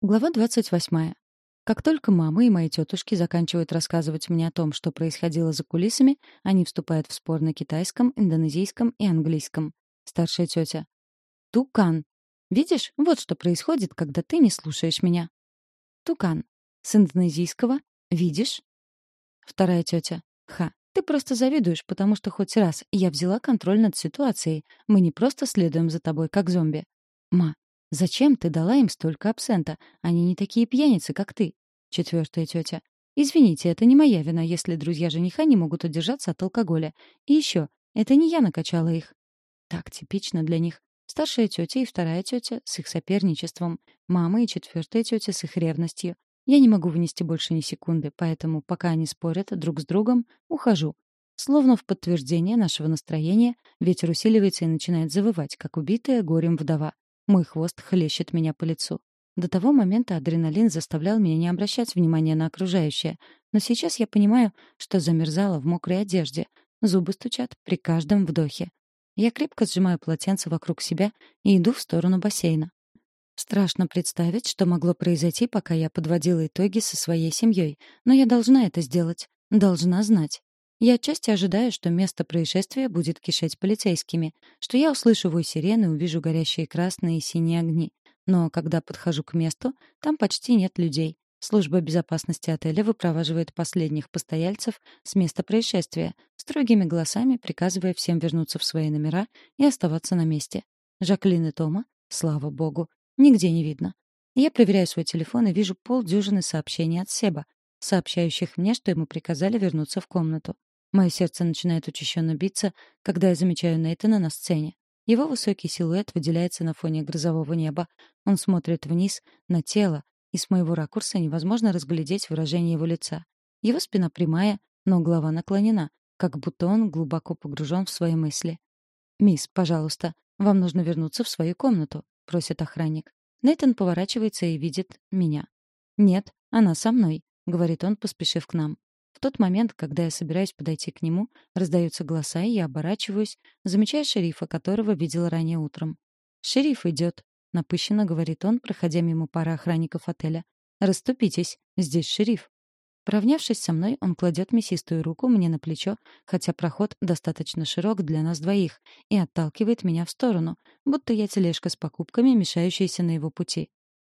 Глава 28. Как только мама и мои тетушки заканчивают рассказывать мне о том, что происходило за кулисами, они вступают в спор на китайском, индонезийском и английском. Старшая тетя. Тукан. Видишь, вот что происходит, когда ты не слушаешь меня. Тукан. С индонезийского. Видишь? Вторая тетя. Ха. Ты просто завидуешь, потому что хоть раз я взяла контроль над ситуацией. Мы не просто следуем за тобой, как зомби. Ма. Зачем ты дала им столько абсента? Они не такие пьяницы, как ты. Четвертая тетя. Извините, это не моя вина, если друзья жениха не могут удержаться от алкоголя. И еще, это не я накачала их. Так типично для них. Старшая тетя и вторая тетя с их соперничеством, мама и четвертая тетя с их ревностью. Я не могу вынести больше ни секунды, поэтому, пока они спорят друг с другом, ухожу. Словно в подтверждение нашего настроения, ветер усиливается и начинает завывать, как убитая горем вдова. Мой хвост хлещет меня по лицу. До того момента адреналин заставлял меня не обращать внимания на окружающее. Но сейчас я понимаю, что замерзала в мокрой одежде. Зубы стучат при каждом вдохе. Я крепко сжимаю полотенце вокруг себя и иду в сторону бассейна. Страшно представить, что могло произойти, пока я подводила итоги со своей семьей. Но я должна это сделать. Должна знать. Я отчасти ожидаю, что место происшествия будет кишеть полицейскими, что я услышу сирены, увижу горящие красные и синие огни. Но когда подхожу к месту, там почти нет людей. Служба безопасности отеля выпроваживает последних постояльцев с места происшествия, строгими голосами приказывая всем вернуться в свои номера и оставаться на месте. Жаклин и Тома, слава богу, нигде не видно. Я проверяю свой телефон и вижу полдюжины сообщений от Себа, сообщающих мне, что ему приказали вернуться в комнату. Мое сердце начинает учащенно биться, когда я замечаю Нейтана на сцене. Его высокий силуэт выделяется на фоне грозового неба. Он смотрит вниз, на тело, и с моего ракурса невозможно разглядеть выражение его лица. Его спина прямая, но голова наклонена, как будто он глубоко погружен в свои мысли. «Мисс, пожалуйста, вам нужно вернуться в свою комнату», — просит охранник. Нейтан поворачивается и видит меня. «Нет, она со мной», — говорит он, поспешив к нам. В тот момент, когда я собираюсь подойти к нему, раздаются голоса, и я оборачиваюсь, замечая шерифа, которого видела ранее утром. «Шериф идет», — напыщенно говорит он, проходя мимо пары охранников отеля. «Раступитесь, здесь шериф». Поравнявшись со мной, он кладет мясистую руку мне на плечо, хотя проход достаточно широк для нас двоих, и отталкивает меня в сторону, будто я тележка с покупками, мешающаяся на его пути.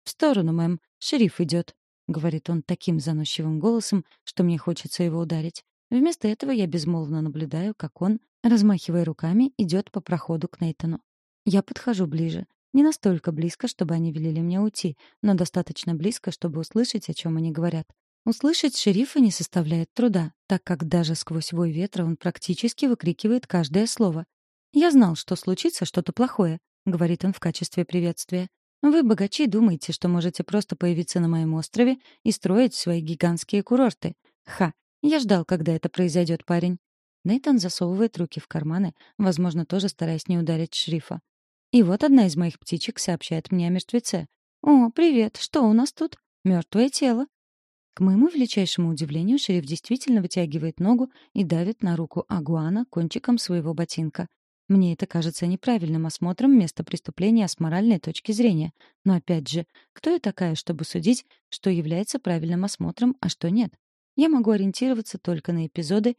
«В сторону, мэм, шериф идет», — говорит он таким заносчивым голосом, что мне хочется его ударить. Вместо этого я безмолвно наблюдаю, как он, размахивая руками, идет по проходу к Нейтану. Я подхожу ближе. Не настолько близко, чтобы они велели мне уйти, но достаточно близко, чтобы услышать, о чем они говорят. Услышать шерифа не составляет труда, так как даже сквозь вой ветра он практически выкрикивает каждое слово. «Я знал, что случится что-то плохое», — говорит он в качестве приветствия. Вы, богачи, думаете, что можете просто появиться на моем острове и строить свои гигантские курорты. Ха, я ждал, когда это произойдет, парень. Нейтан засовывает руки в карманы, возможно, тоже стараясь не ударить шрифа. И вот одна из моих птичек сообщает мне о мертвеце. «О, привет, что у нас тут? Мертвое тело». К моему величайшему удивлению, шериф действительно вытягивает ногу и давит на руку Агуана кончиком своего ботинка. Мне это кажется неправильным осмотром места преступления с моральной точки зрения. Но опять же, кто я такая, чтобы судить, что является правильным осмотром, а что нет? Я могу ориентироваться только на эпизоды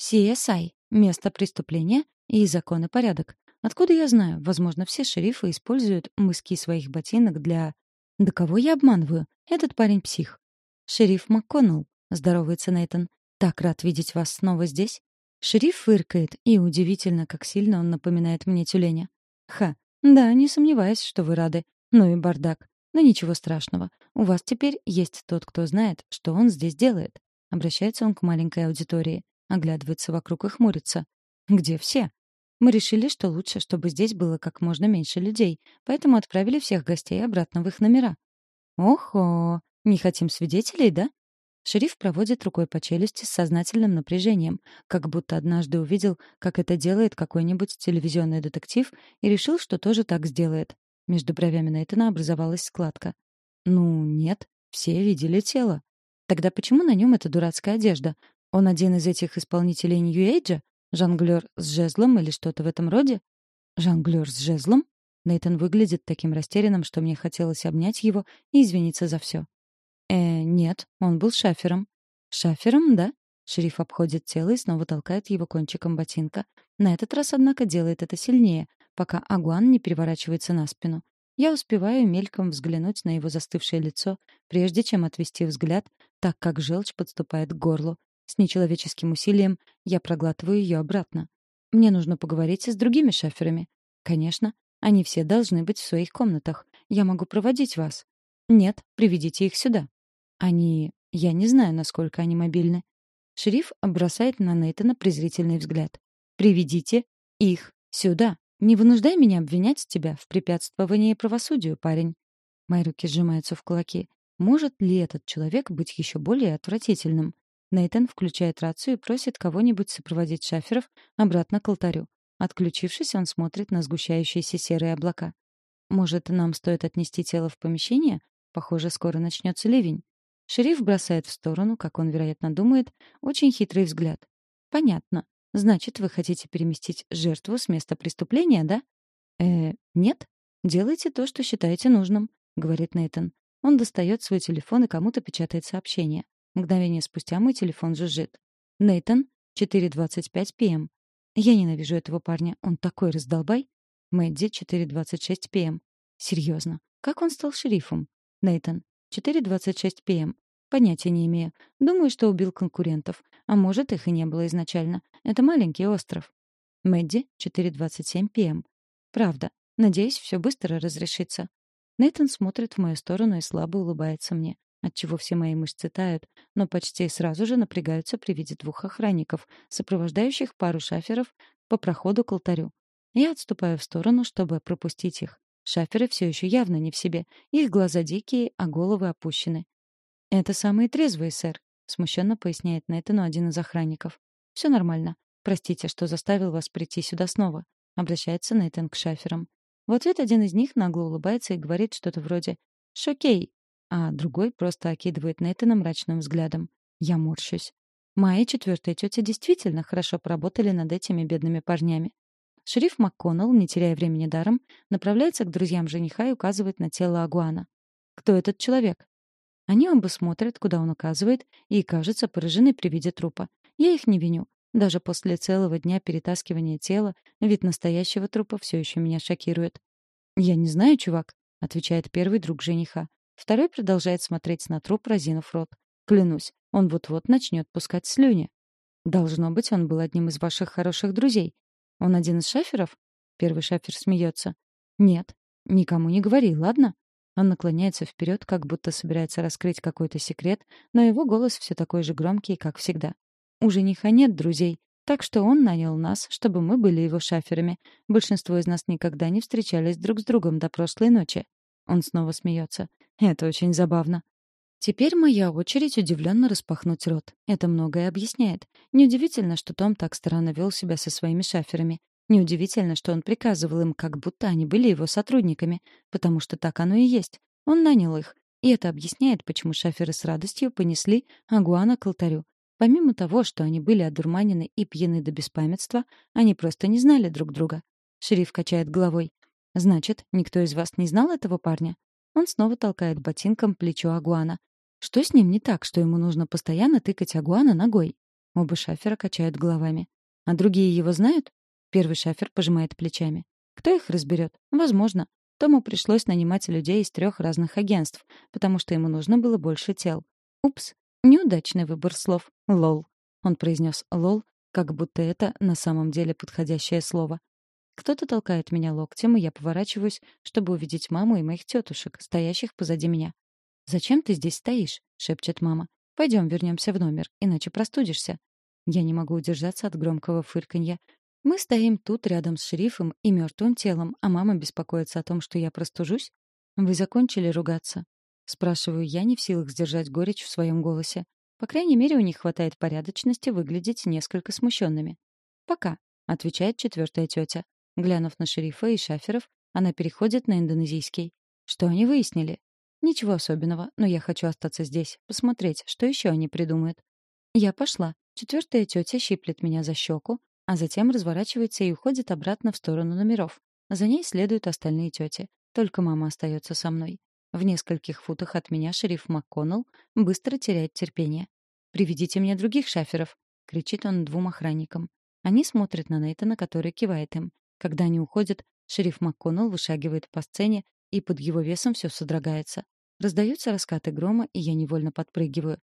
CSI, место преступления и закон и порядок. Откуда я знаю? Возможно, все шерифы используют мыски своих ботинок для... Да кого я обманываю? Этот парень псих. Шериф МакКоннелл, здоровается Нейтан. Так рад видеть вас снова здесь. Шериф фыркает, и удивительно, как сильно он напоминает мне тюленя. Ха, да, не сомневаюсь, что вы рады. Ну и бардак. Но ничего страшного. У вас теперь есть тот, кто знает, что он здесь делает. Обращается он к маленькой аудитории. Оглядывается вокруг и хмурится. Где все? Мы решили, что лучше, чтобы здесь было как можно меньше людей, поэтому отправили всех гостей обратно в их номера. Охо, не хотим свидетелей, да? Шериф проводит рукой по челюсти с сознательным напряжением, как будто однажды увидел, как это делает какой-нибудь телевизионный детектив и решил, что тоже так сделает. Между бровями Нейтана образовалась складка. «Ну, нет, все видели тело. Тогда почему на нем эта дурацкая одежда? Он один из этих исполнителей Нью-Эйджа? Жонглёр с жезлом или что-то в этом роде?» «Жонглёр с жезлом?» Нейтан выглядит таким растерянным, что мне хотелось обнять его и извиниться за все. «Э, нет, он был шафером». «Шафером, да?» Шериф обходит тело и снова толкает его кончиком ботинка. На этот раз, однако, делает это сильнее, пока Агуан не переворачивается на спину. Я успеваю мельком взглянуть на его застывшее лицо, прежде чем отвести взгляд, так как желчь подступает к горлу. С нечеловеческим усилием я проглатываю ее обратно. Мне нужно поговорить с другими шаферами. Конечно, они все должны быть в своих комнатах. Я могу проводить вас. Нет, приведите их сюда. Они... Я не знаю, насколько они мобильны. Шериф бросает на Нейтана презрительный взгляд. «Приведите их сюда. Не вынуждай меня обвинять тебя в препятствовании правосудию, парень». Мои руки сжимаются в кулаки. Может ли этот человек быть еще более отвратительным? Нейтан включает рацию и просит кого-нибудь сопроводить шаферов обратно к алтарю. Отключившись, он смотрит на сгущающиеся серые облака. «Может, нам стоит отнести тело в помещение? Похоже, скоро начнется ливень». Шериф бросает в сторону, как он, вероятно, думает, очень хитрый взгляд. «Понятно. Значит, вы хотите переместить жертву с места преступления, да?» «Э, нет. Делайте то, что считаете нужным», — говорит Нейтан. Он достает свой телефон и кому-то печатает сообщение. Мгновение спустя мой телефон жужжит. «Нейтан, 4.25 п.м. Я ненавижу этого парня. Он такой раздолбай. Мэдди, 4.26 п.м. Серьезно. Как он стал шерифом? Нейтан, 4.26 п.м. Понятия не имею. Думаю, что убил конкурентов. А может, их и не было изначально. Это маленький остров. Мэдди, 4.27 п.м. Правда. Надеюсь, все быстро разрешится. Нейтан смотрит в мою сторону и слабо улыбается мне, отчего все мои мышцы тают, но почти сразу же напрягаются при виде двух охранников, сопровождающих пару шаферов по проходу к алтарю. Я отступаю в сторону, чтобы пропустить их. Шаферы все еще явно не в себе. Их глаза дикие, а головы опущены. «Это самые трезвые, сэр», — смущенно поясняет Нейтану один из охранников. «Все нормально. Простите, что заставил вас прийти сюда снова», — обращается Нейтан к шаферам. В ответ один из них нагло улыбается и говорит что-то вроде «Шокей», а другой просто окидывает Нейтана мрачным взглядом. Я морщусь. Майя четвертая тетя действительно хорошо поработали над этими бедными парнями. Шериф МакКоннелл, не теряя времени даром, направляется к друзьям жениха и указывает на тело Агуана. «Кто этот человек?» Они оба смотрят, куда он указывает, и, кажется, поражены при виде трупа. Я их не виню. Даже после целого дня перетаскивания тела вид настоящего трупа все еще меня шокирует. «Я не знаю, чувак», — отвечает первый друг жениха. Второй продолжает смотреть на труп, разинув рот. «Клянусь, он вот-вот начнет пускать слюни». «Должно быть, он был одним из ваших хороших друзей. Он один из шаферов? Первый шафер смеется. Нет, никому не говори, ладно? Он наклоняется вперед, как будто собирается раскрыть какой-то секрет, но его голос все такой же громкий, как всегда. У жениха нет друзей, так что он нанял нас, чтобы мы были его шаферами. Большинство из нас никогда не встречались друг с другом до прошлой ночи. Он снова смеется. Это очень забавно. Теперь моя очередь удивленно распахнуть рот. Это многое объясняет. Неудивительно, что Том так странно вел себя со своими шаферами. Неудивительно, что он приказывал им, как будто они были его сотрудниками, потому что так оно и есть. Он нанял их. И это объясняет, почему шаферы с радостью понесли Агуана к алтарю. Помимо того, что они были одурманены и пьяны до беспамятства, они просто не знали друг друга. Шериф качает головой. «Значит, никто из вас не знал этого парня?» Он снова толкает ботинком плечо Агуана. Что с ним не так, что ему нужно постоянно тыкать Агуана ногой? Оба шафера качают головами. А другие его знают? Первый шафер пожимает плечами. Кто их разберет? Возможно. Тому пришлось нанимать людей из трех разных агентств, потому что ему нужно было больше тел. Упс. Неудачный выбор слов. Лол. Он произнес лол, как будто это на самом деле подходящее слово. Кто-то толкает меня локтем, и я поворачиваюсь, чтобы увидеть маму и моих тетушек, стоящих позади меня. «Зачем ты здесь стоишь?» — шепчет мама. «Пойдем вернемся в номер, иначе простудишься». Я не могу удержаться от громкого фырканья. Мы стоим тут рядом с шерифом и мертвым телом, а мама беспокоится о том, что я простужусь. «Вы закончили ругаться?» Спрашиваю я, не в силах сдержать горечь в своем голосе. По крайней мере, у них хватает порядочности выглядеть несколько смущенными. «Пока», — отвечает четвертая тетя. Глянув на шерифа и шаферов, она переходит на индонезийский. Что они выяснили? Ничего особенного, но я хочу остаться здесь, посмотреть, что еще они придумают. Я пошла. Четвертая тетя щиплет меня за щеку, а затем разворачивается и уходит обратно в сторону номеров. За ней следуют остальные тети. Только мама остается со мной. В нескольких футах от меня шериф МакКоннелл быстро теряет терпение. «Приведите мне других шаферов!» — кричит он двум охранникам. Они смотрят на Нейтана, который кивает им. Когда они уходят, шериф МакКоннелл вышагивает по сцене, и под его весом все содрогается. Раздаются раскаты грома, и я невольно подпрыгиваю.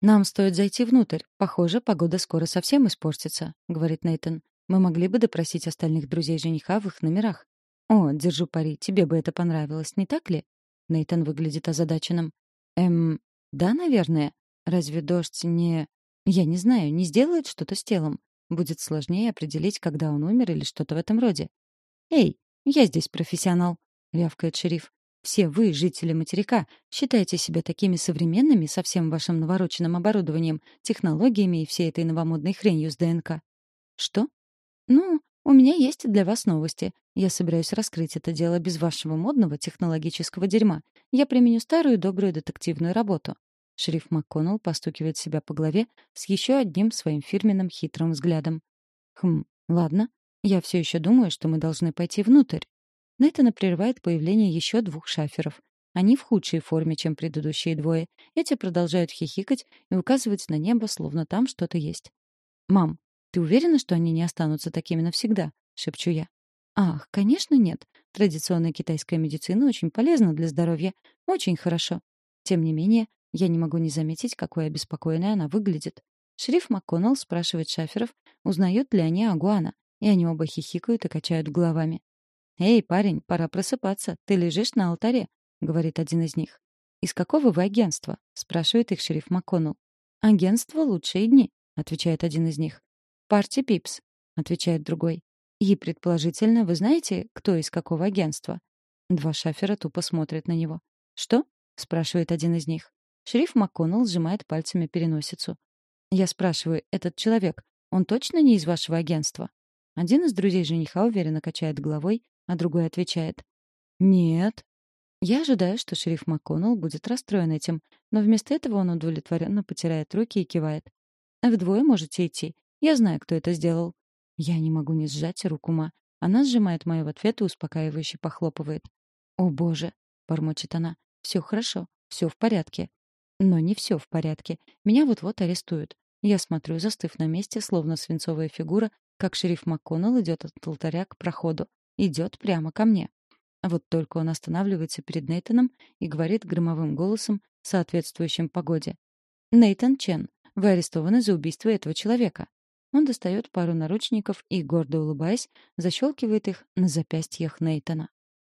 «Нам стоит зайти внутрь. Похоже, погода скоро совсем испортится», — говорит Нейтан. «Мы могли бы допросить остальных друзей жениха в их номерах». «О, держу пари, тебе бы это понравилось, не так ли?» Нейтан выглядит озадаченным. «Эм, да, наверное. Разве дождь не... Я не знаю, не сделает что-то с телом. Будет сложнее определить, когда он умер или что-то в этом роде». «Эй, я здесь профессионал», — рявкает шериф. Все вы, жители материка, считаете себя такими современными со всем вашим навороченным оборудованием, технологиями и всей этой новомодной хренью с ДНК. Что? Ну, у меня есть для вас новости. Я собираюсь раскрыть это дело без вашего модного технологического дерьма. Я применю старую добрую детективную работу. Шериф МакКоннелл постукивает себя по голове с еще одним своим фирменным хитрым взглядом. Хм, ладно. Я все еще думаю, что мы должны пойти внутрь. Нейтана прерывает появление еще двух шаферов. Они в худшей форме, чем предыдущие двое. Эти продолжают хихикать и указывать на небо, словно там что-то есть. «Мам, ты уверена, что они не останутся такими навсегда?» — шепчу я. «Ах, конечно, нет. Традиционная китайская медицина очень полезна для здоровья. Очень хорошо. Тем не менее, я не могу не заметить, какой обеспокоенной она выглядит. Шериф МакКоннелл спрашивает шаферов, узнают ли они Агуана, и они оба хихикают и качают головами. «Эй, парень, пора просыпаться. Ты лежишь на алтаре», — говорит один из них. «Из какого вы агентства?» — спрашивает их шериф МакКоннелл. «Агентство «Лучшие дни», — отвечает один из них. «Парти Пипс», — отвечает другой. «И, предположительно, вы знаете, кто из какого агентства?» Два шафера тупо смотрят на него. «Что?» — спрашивает один из них. Шериф МакКоннелл сжимает пальцами переносицу. Я спрашиваю, этот человек, он точно не из вашего агентства? Один из друзей жениха уверенно качает головой, а другой отвечает «Нет». Я ожидаю, что шериф МакКоннелл будет расстроен этим, но вместо этого он удовлетворенно потирает руки и кивает. «Вдвое можете идти. Я знаю, кто это сделал». Я не могу не сжать руку Ма. Она сжимает мою в ответ и успокаивающе похлопывает. «О, боже!» — бормочет она. «Все хорошо, все в порядке». Но не все в порядке. Меня вот-вот арестуют. Я смотрю, застыв на месте, словно свинцовая фигура, как шериф МакКоннелл идет от алтаря к проходу идет прямо ко мне. Вот только он останавливается перед Нейтаном и говорит громовым голосом, соответствующим погоде. «Нейтан Чен, вы арестованы за убийство этого человека». Он достает пару наручников и, гордо улыбаясь, защелкивает их на запястьях Нейтана.